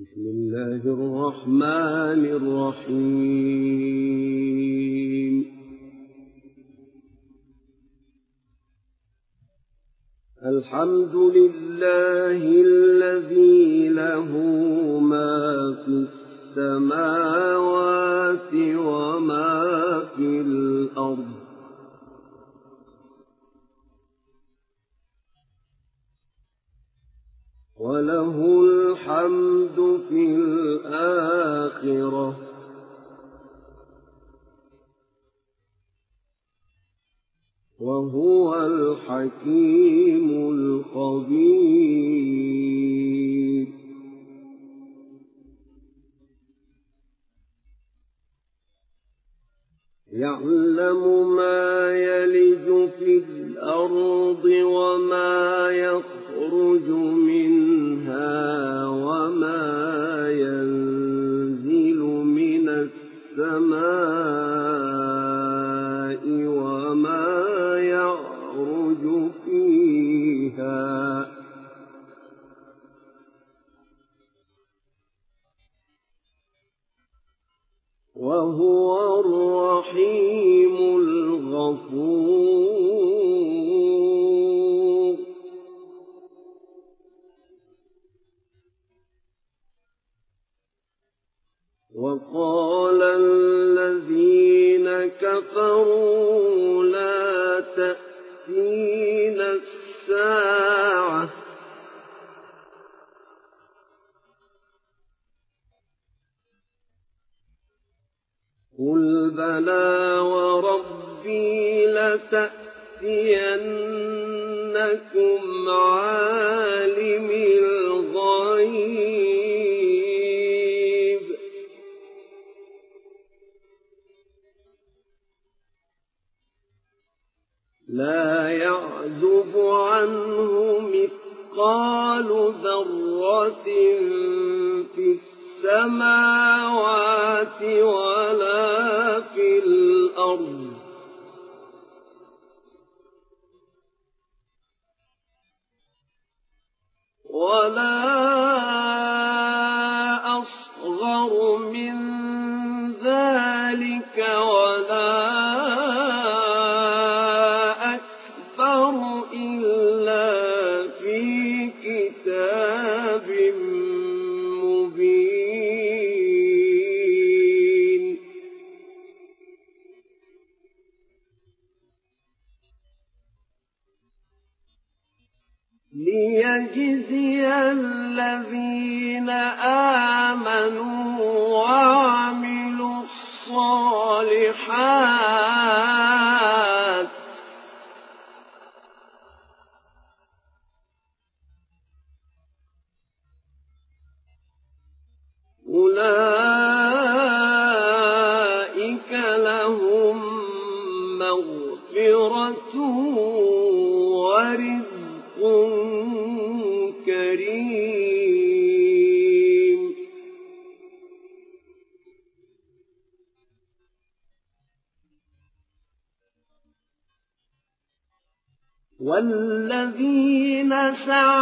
بسم الله الرحمن الرحيم. الحمد لله الذي له ما في السماوات وما في الأرض. وله الحمد في الآخرة. وهو الحكيم الخبير. يعلم ما يلج في الأرض وما يخرج منها وما ينزل من السماء وما يعرج فيها. وهو الرحيم الغفور. كتاب مبين. ليجزي الذين آمنوا وعملوا الصالحات والذين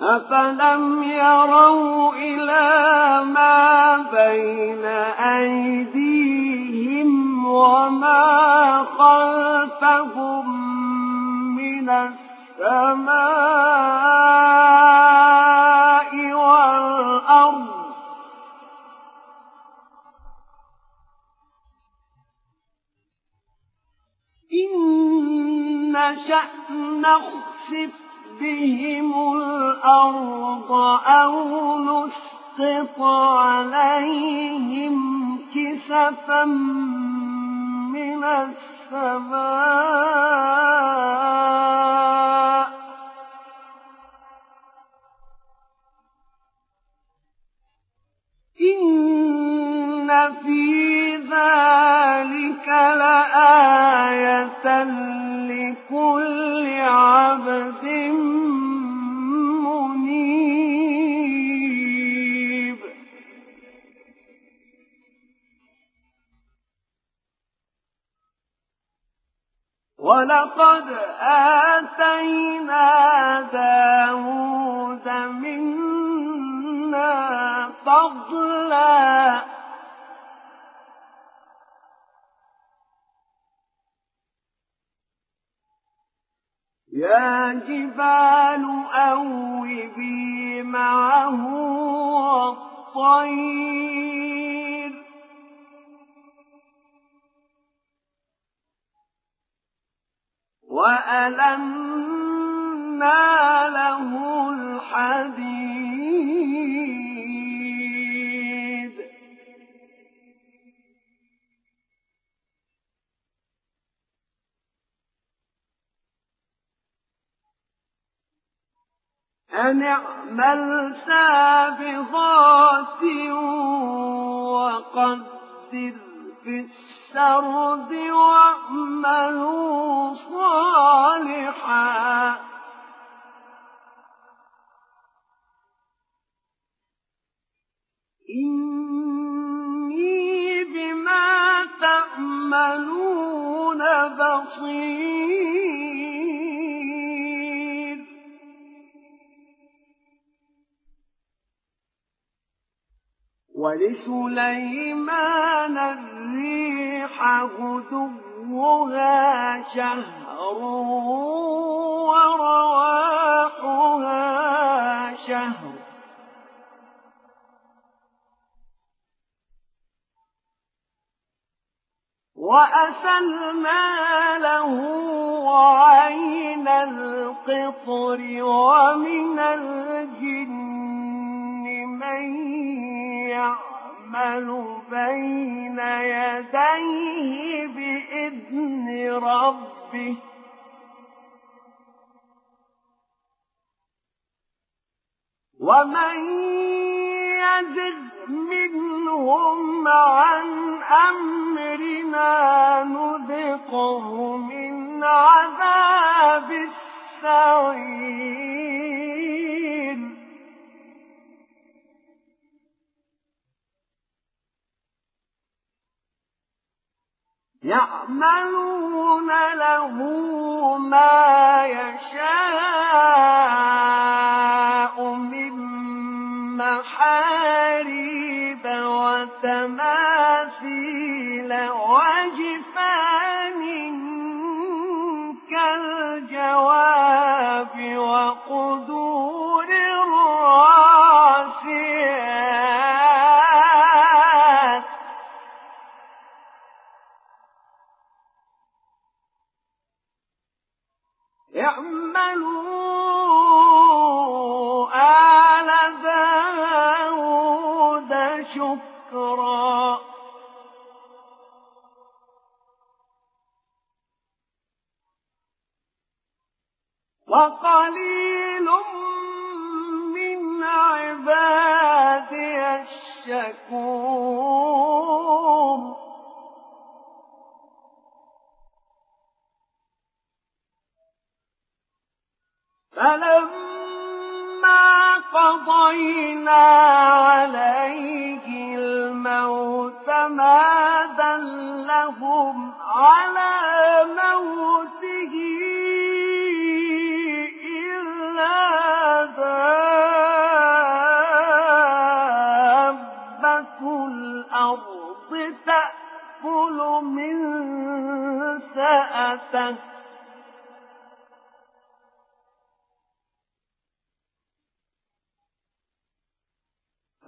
أفلم يروا إلى ما بين أيديهم وما خلفهم من السماء والأرض إن نشأ نخسف بهم الأرض أو نسقط عليهم كسفا من السماء اعمل سابغات وقدر في السرد واعملوا صالحا. إني بما تعملون بصير. ولسليمان الريح غدوها شهر ورواحها شهر. وأسلنا له عين القطر ومن الجن من يعمل بين يديه بإذن ربه. ومن يزغ منهم عن أمرنا نذقه من عذاب السعير. يعملون له ما يشاء من محاريب وتماثيل وجفان كالجواب وقدور قضينا عليه الموت ما دلهم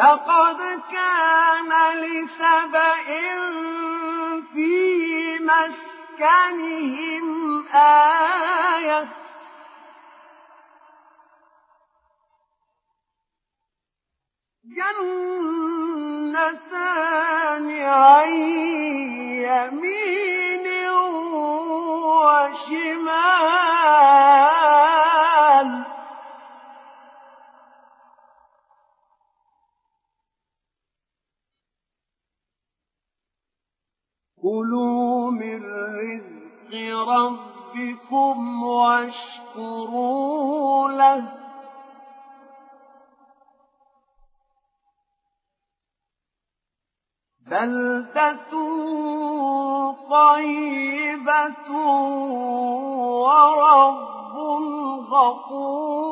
لقد كان لسبإ في مسكنهم آية. جنتان عن يمين ورب غفور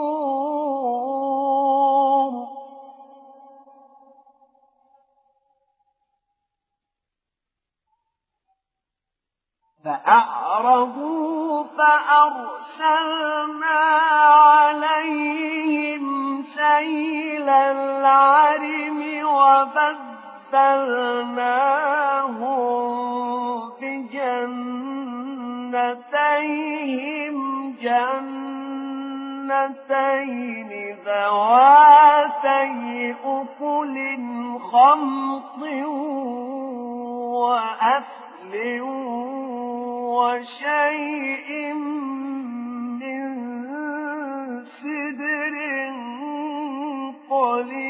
قليل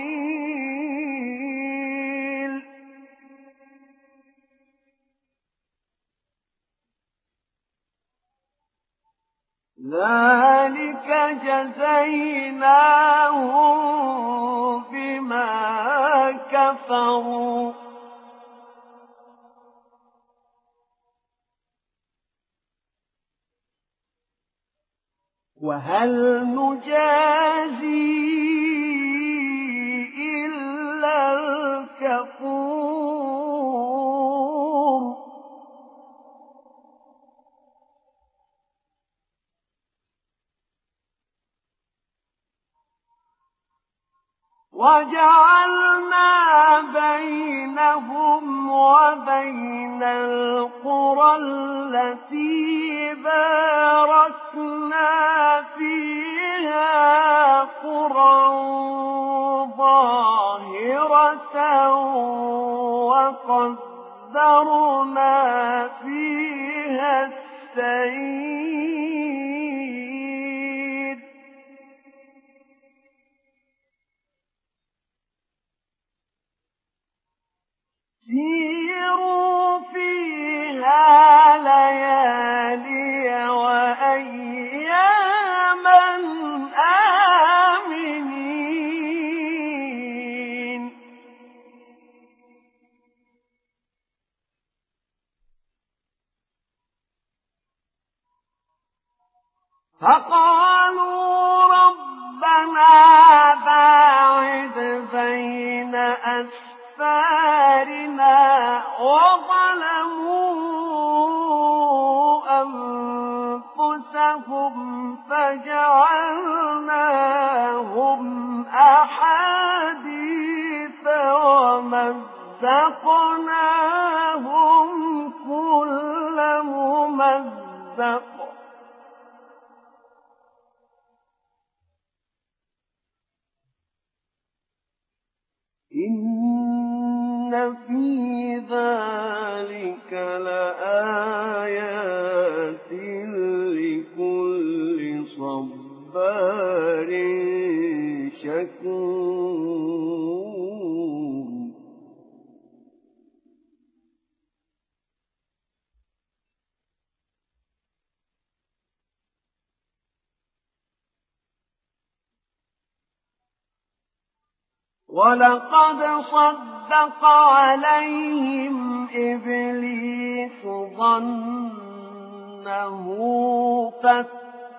ولقد صدق عليهم إبليس ظنه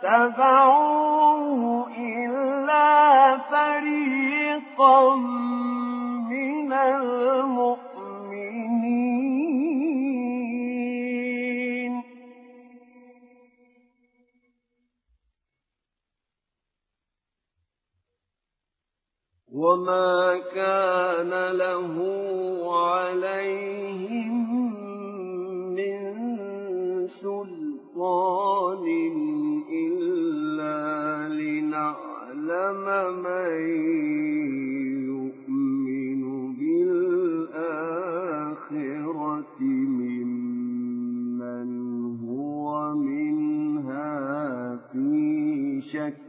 فاتبعوه إلا فريقا من المؤمنين. وما كان له عليهم من سلطان إلا لنعلم من يؤمن بالآخرة ممن هو منها في شك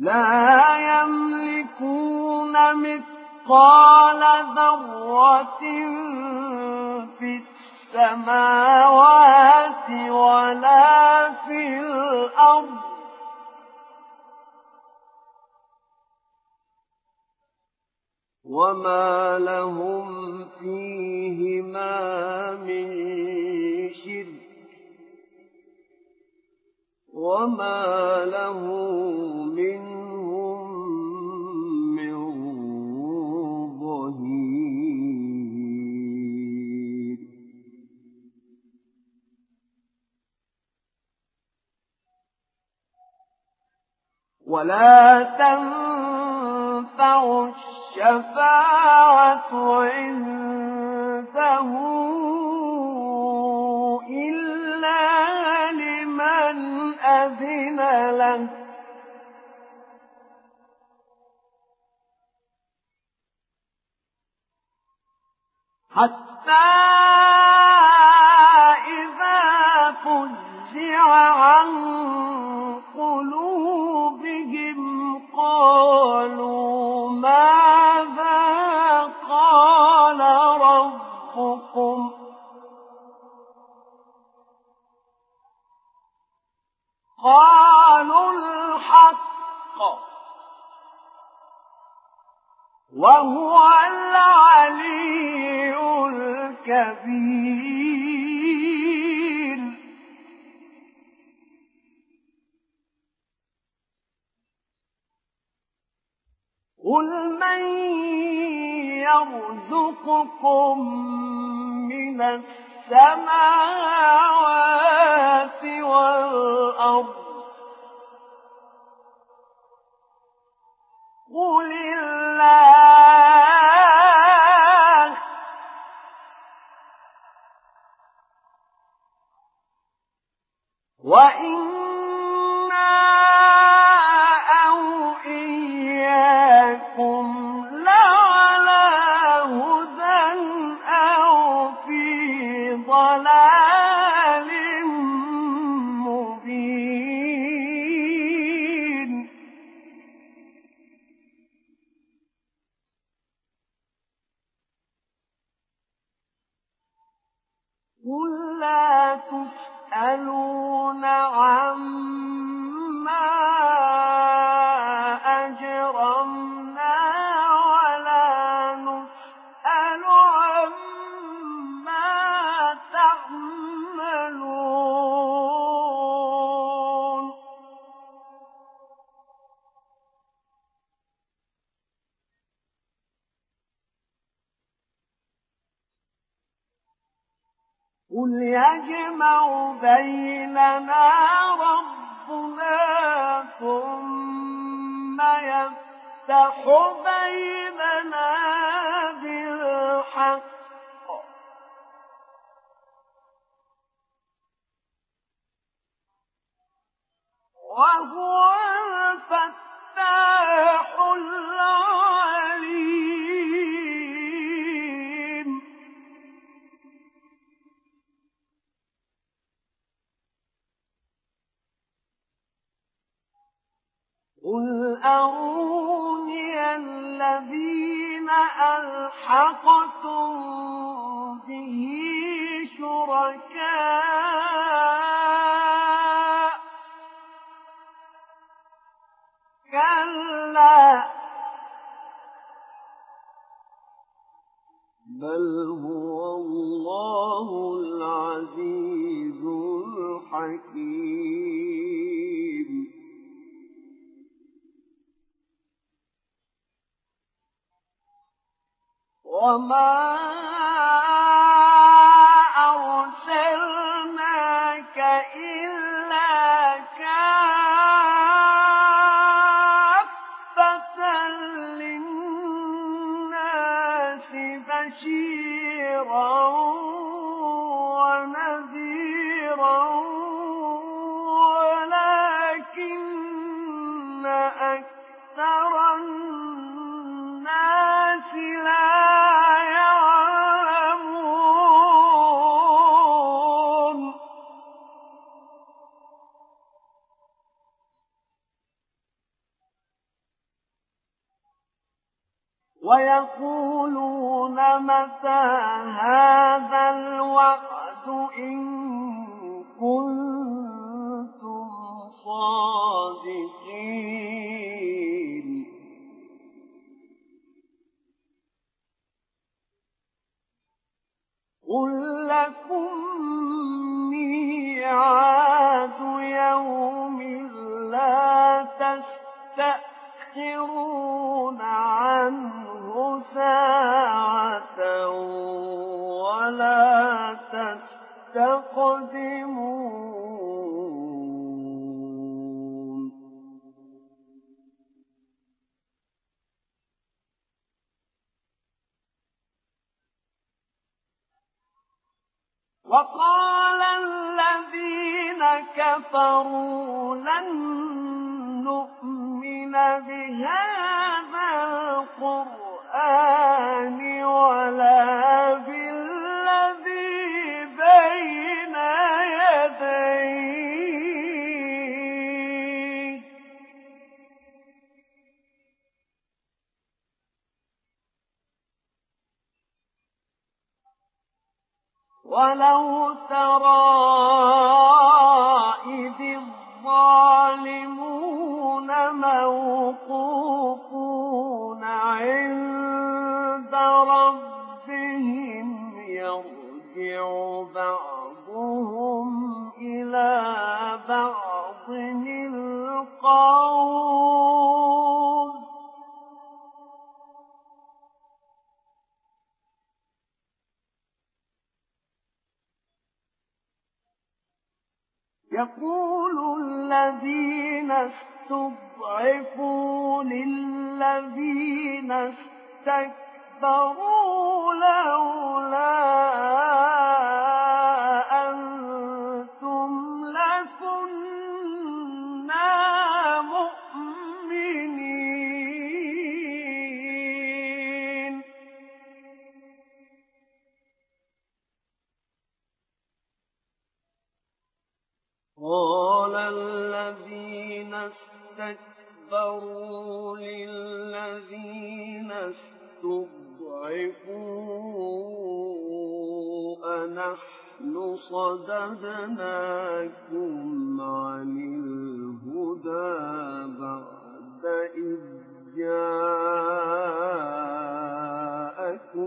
لا يملكون مثقال ذرة في السماوات ولا في الأرض. وما لهم فيهما من شرك. وما له منهم من ظهير ولا تنفع الشفاعة عنده إلا أذن له حتى وهو العلي الكبير. قل من يرزقكم من السماوات والأرض قل الله وإنا أو إياكم لعلى هدى أو في ضلال قل أروني الذين ألحقتم به شركاء كلا بل هو وما متى هذا الوعد إن كنتم صادقين؟ قل لكم ميعاد يوم لا تستأخرون عنه. ساعة ولا تستقدمون. وقال الذين كفروا لن نؤمن بهذا القرآن ولا بالذي بين يديه ولو ترى إذ الظالمون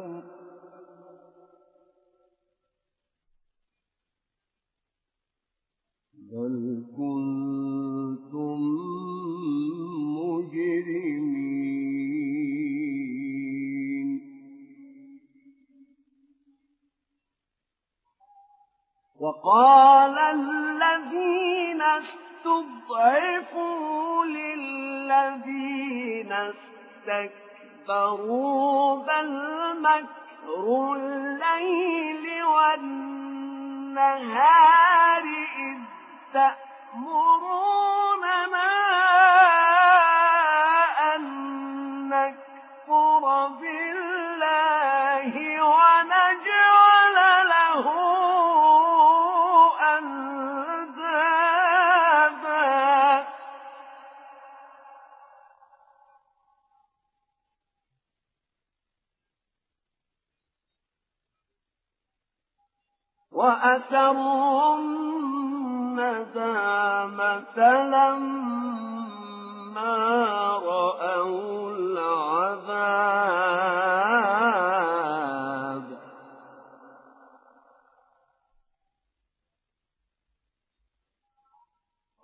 لهم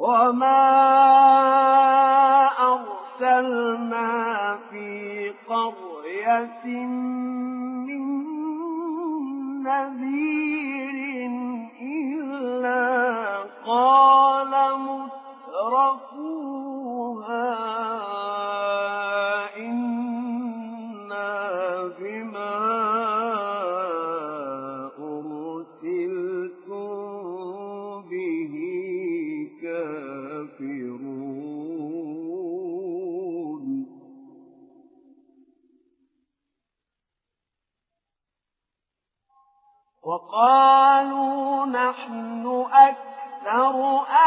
وما أرسلنا في قرية من نذير إلا قال مترف قالوا نحن أكثر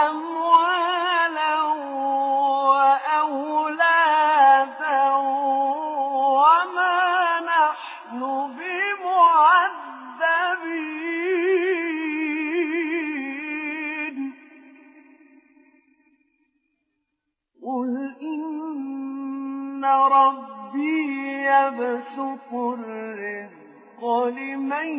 أموالا وأولادا وما نحن بمعذبين. قل إن ربي يبسط الرزق لمن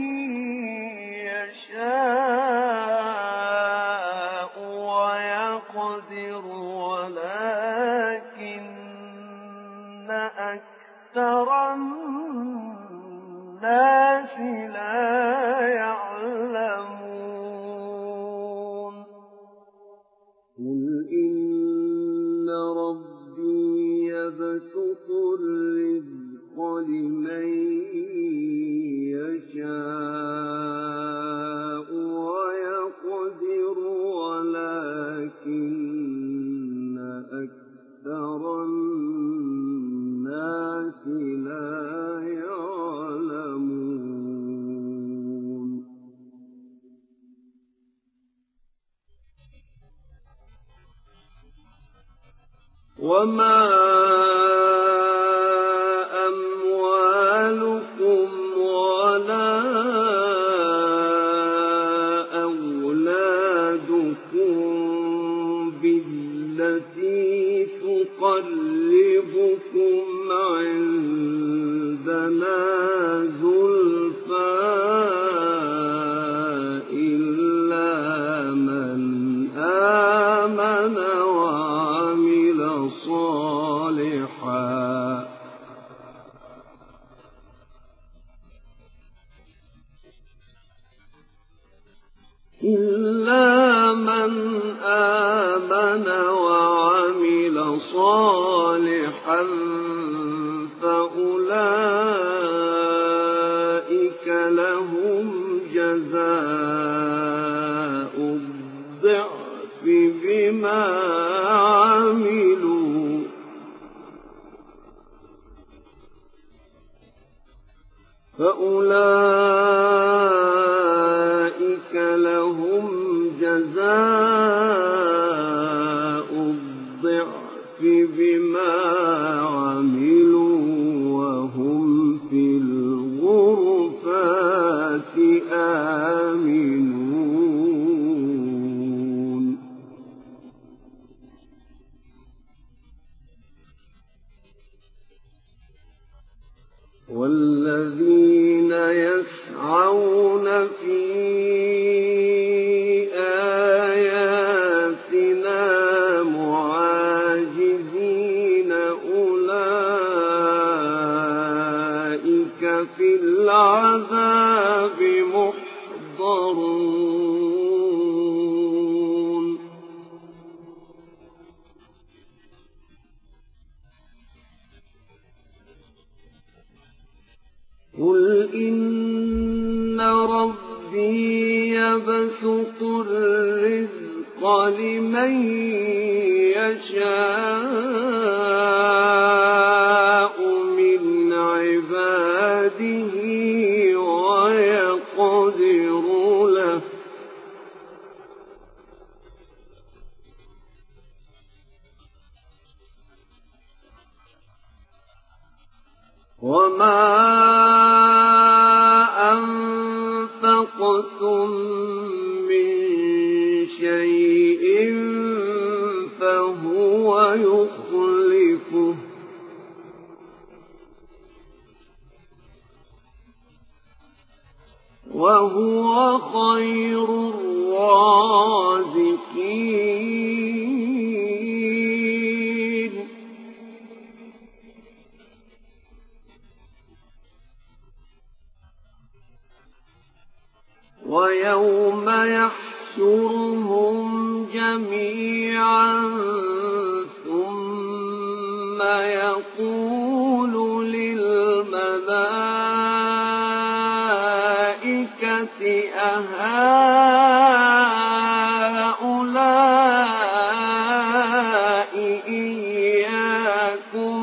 والذين يسعون في وهو خير الرازقين. ويوم يحشرهم جميعا ثم يقول أهؤلاء إياكم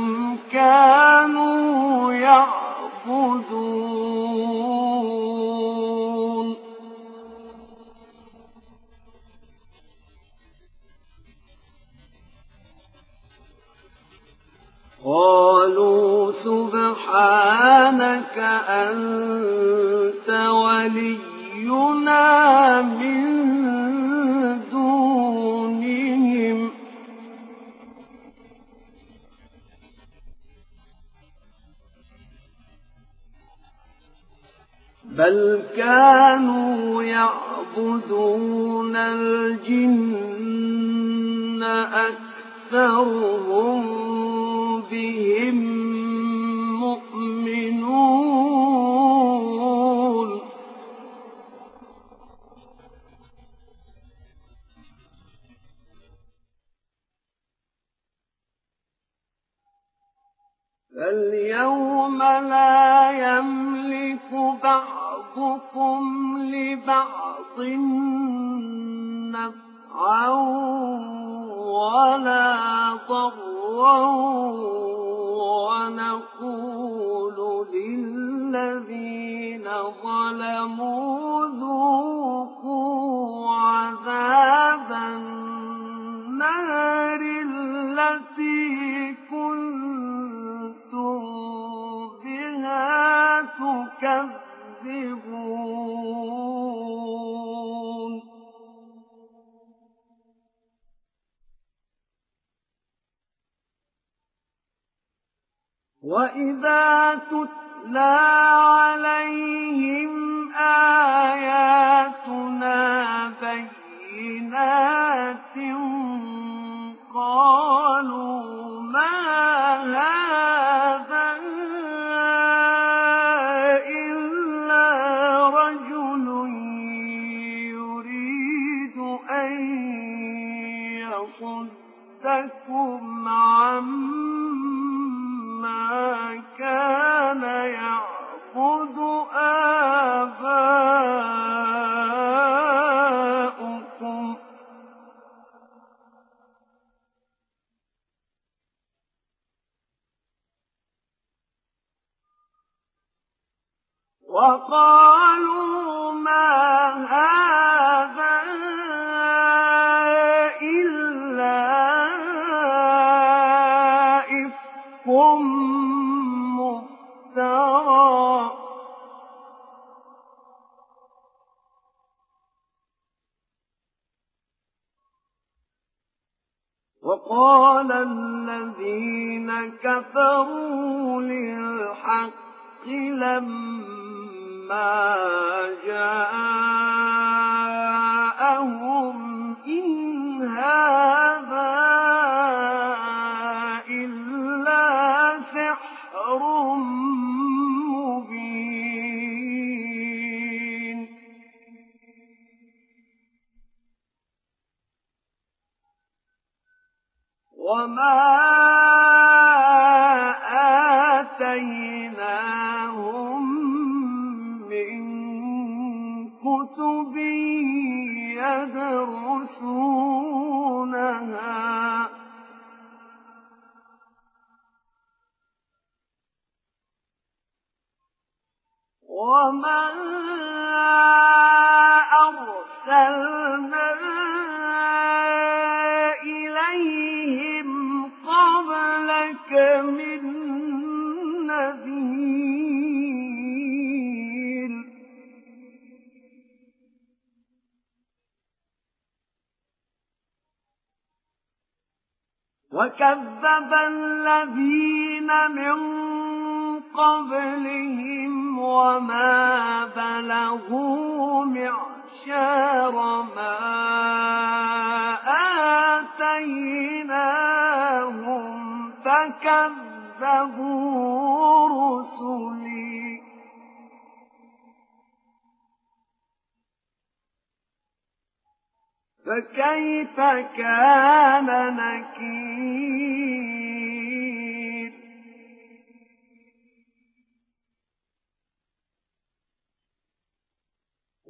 كانوا يعبدون. قالوا سبحانك أنت من دونهم. بل كانوا يعبدون الجن أكثرهم بهم وما آتيناهم من كتب يدرسونها وما وكذب الذين من قبلهم وما بلغوا معشار ما آتيناهم فكذبوا رسلي فكيف كان نكير؟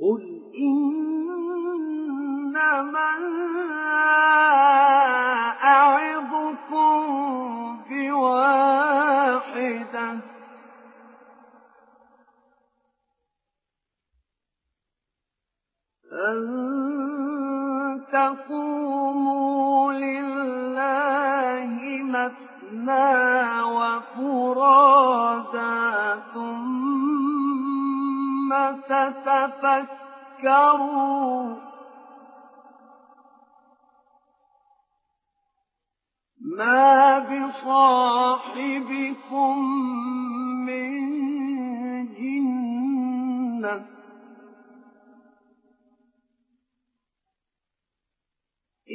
قل إنما تتفكروا ما بصاحبكم من جنة.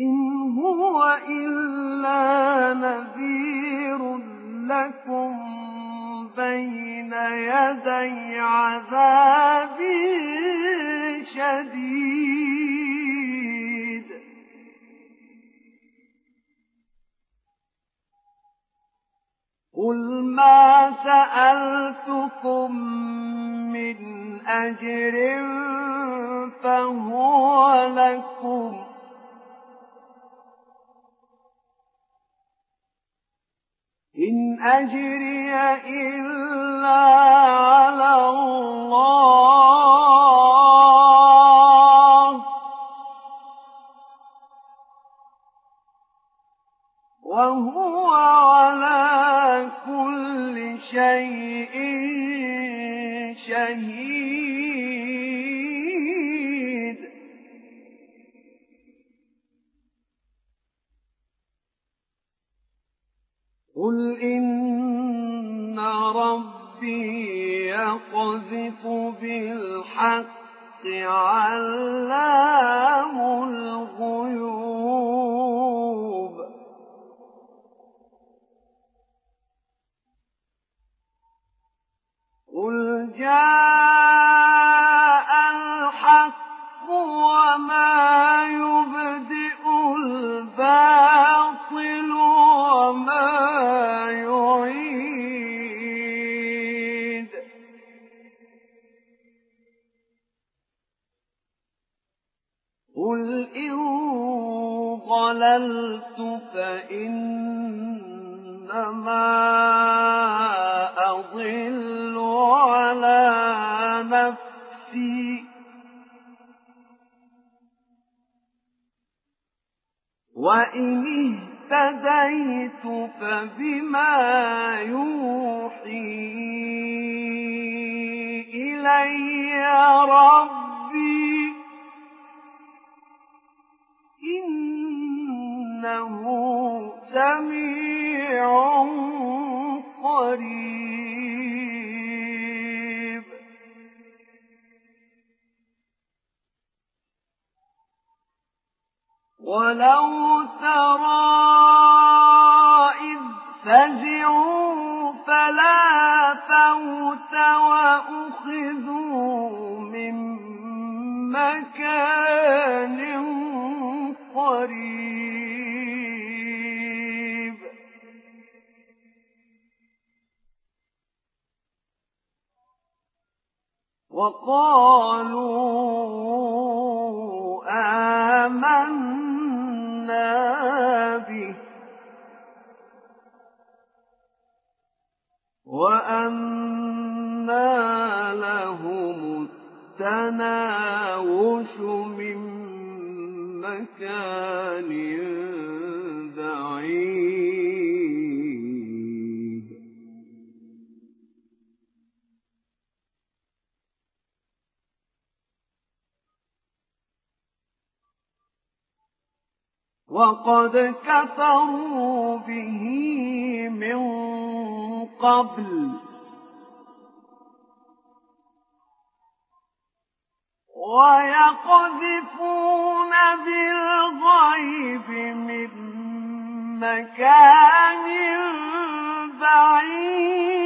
إن هو إلا نذير لكم بين يدي عذاب شديد. قل ما سألتكم من أجر فهو لكم. إن أجري إلا على الله. نفسي. وإن اهتديت فبما يوحي إلي ربي. إنه سميع قريب. ولو ترى إذ فزعوا فلا فوت وأخذوا من مكان قريب وقالوا آمنا به وأنا لهم التناوش من مكان وقد كفروا به من قبل. ويقذفون بالغيب من مكان بعيد.